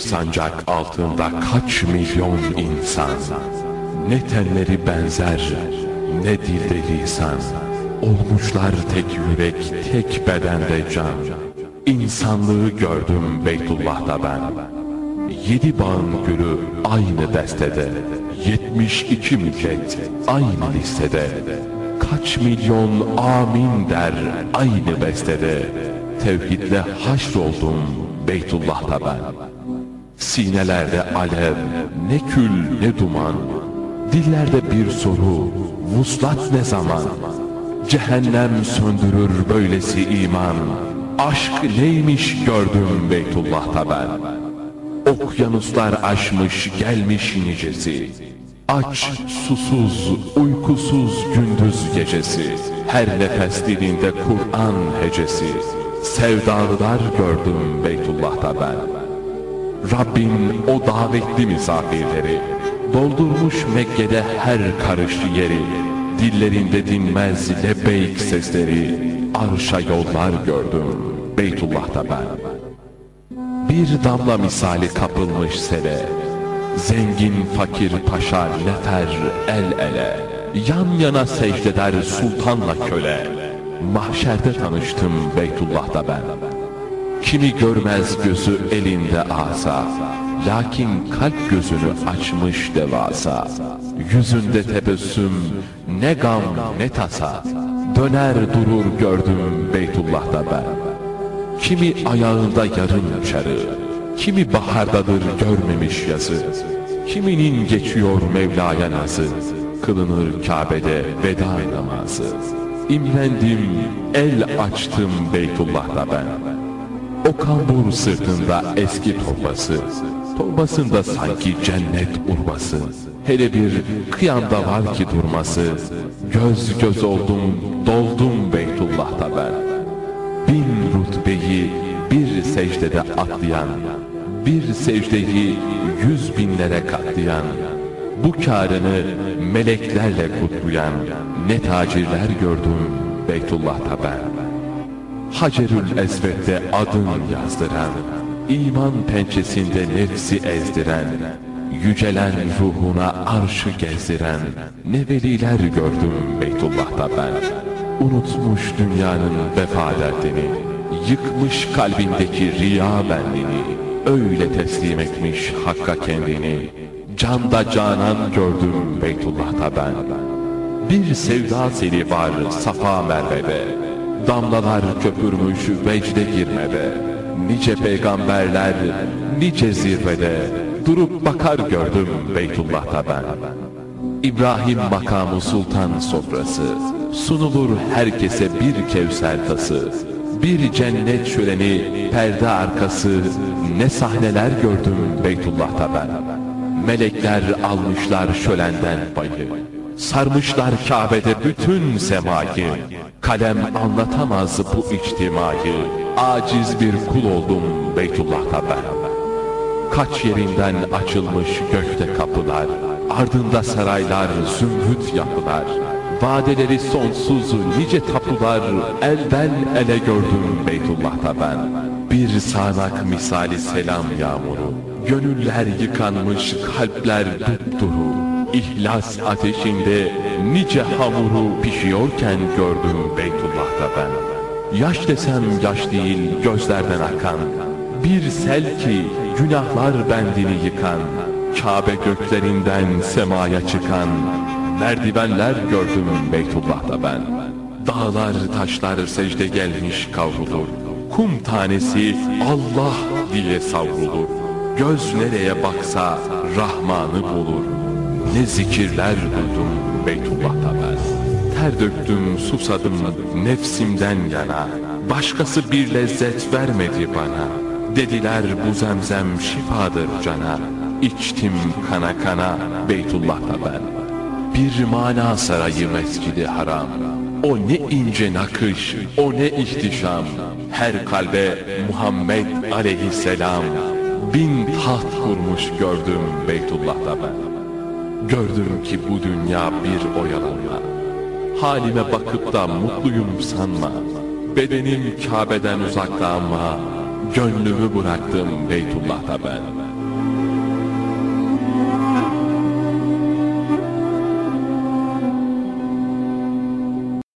sancak altında kaç milyon insan? Ne tenleri benzer ne dilde lisan Olmuşlar tek yürek tek bedende can. İnsanlığı gördüm Beytullah'ta ben. Yedi bağın gülü aynı destede. Yetmiş iki millet aynı listede. Kaç milyon amin der aynı bestede. Tevhidle haşroldum Beytullah'ta ben. Sinelerde alev ne kül ne duman. Dillerde bir soru vuslat ne zaman? Cehennem söndürür böylesi iman. Aşk neymiş gördüm Beytullah'ta ben. Okyanuslar aşmış gelmiş nicesi. Aç, susuz, uykusuz gündüz gecesi. Her nefes dilinde Kur'an hecesi Sevdalılar gördüm Beytullah'ta ben. Rabbim o davetli misafirleri Doldurmuş Mekke'de her karış yeri Dillerinde dinmez lebeyk sesleri Arşa yollar gördüm Beytullah'ta ben. Bir damla misali kapılmış sele Zengin fakir paşa nefer el ele Yan yana secdeder sultanla köle Mahşerde tanıştım Beytullah'ta ben. Kimi görmez gözü elinde asa Lakin kalp gözünü açmış devasa. Yüzünde tebessüm ne gam ne tasa Döner durur gördüm Beytullah'ta ben. Kimi ayağında yarın çarı Kimi bahardadır görmemiş yazı. Kiminin geçiyor Mevla'ya nazı Kılınır Kabe'de veda namazı İmrendim, el açtım Beytullah'ta ben. O kambur sırtında eski torbası Torbasında sanki cennet urvası Hele bir kıyamda var ki durması Göz göz oldum, doldum Beytullah'ta ben. Bin rutbeyi bir secdede atlayan Bir secdeyi yüz binlere katlayan Bu karını meleklerle kutlayan Ne tacirler gördüm Beytullah'ta ben. Hacerül Esved'de adın yazdıran iman pençesinde nefsi ezdiren Yücelen ruhuna arşı gezdiren Ne veliler gördüm Beytullah'ta ben. Unutmuş dünyanın vefa derdini Yıkmış kalbindeki riya benliğini Öyle teslim etmiş Hakk'a kendini Canda canan gördüm Beytullah'ta ben. Bir sevda seli var Safa Merve'de Damlalar köpürmüş vecde girmede Nice peygamberler nice zirvede Durup bakar gördüm Beytullah'ta ben. İbrahim makamı sultan sofrası Sunulur herkese bir kevser tası. Bir cennet şöleni perde arkası Ne sahneler gördüm Beytullah'ta ben Melekler almışlar şölenden payı. Sarmışlar Kabe'de bütün semayı. Kalem anlatamaz bu içtimayı Aciz bir kul oldum Beytullah'ta ben. Kaç yerinden açılmış gökte kapılar Ardında saraylar, zümrüt yapılar. Vadeleri sonsuz nice tapular Elden ele gördüm Beytullah'ta ben Bir sağanak misali selam yağmuru. Gönüller yıkanmış, kalpler dupduru. İhlas ateşinde nice hamuru pişiyorken gördüm Beytullah'ta ben. Yaş desem yaş değil gözlerden akan. Bir sel ki günahlar bendini yıkan. Kabe göklerinden semaya çıkan Merdivenler gördüm Beytullah'ta ben. Dağlar taşlar secde gelmiş kavrulur Kum tanesi Allah diye savrulur. Göz nereye baksa Rahman'ı bulur. Ne zikirler duydum Beytullah'ta ben. Ter döktüm susadım nefsimden yana. Başkası bir lezzet vermedi bana. Dediler bu zemzem şifadır cana. İçtim kana kana Beytullah'ta ben. Bir mana sarayı mescidi haram O ne ince nakış, o ne ihtişam. Her kalbe Muhammed aleyhisselam. Bin taht kurmuş gördüm Beytullah'ta ben. Gördüm ki bu dünya bir oyalanma. Halime bakıp da mutluyum sanma. Bedenim Kabe'den uzakta ama Gönlümü bıraktım Beytullah'ta ben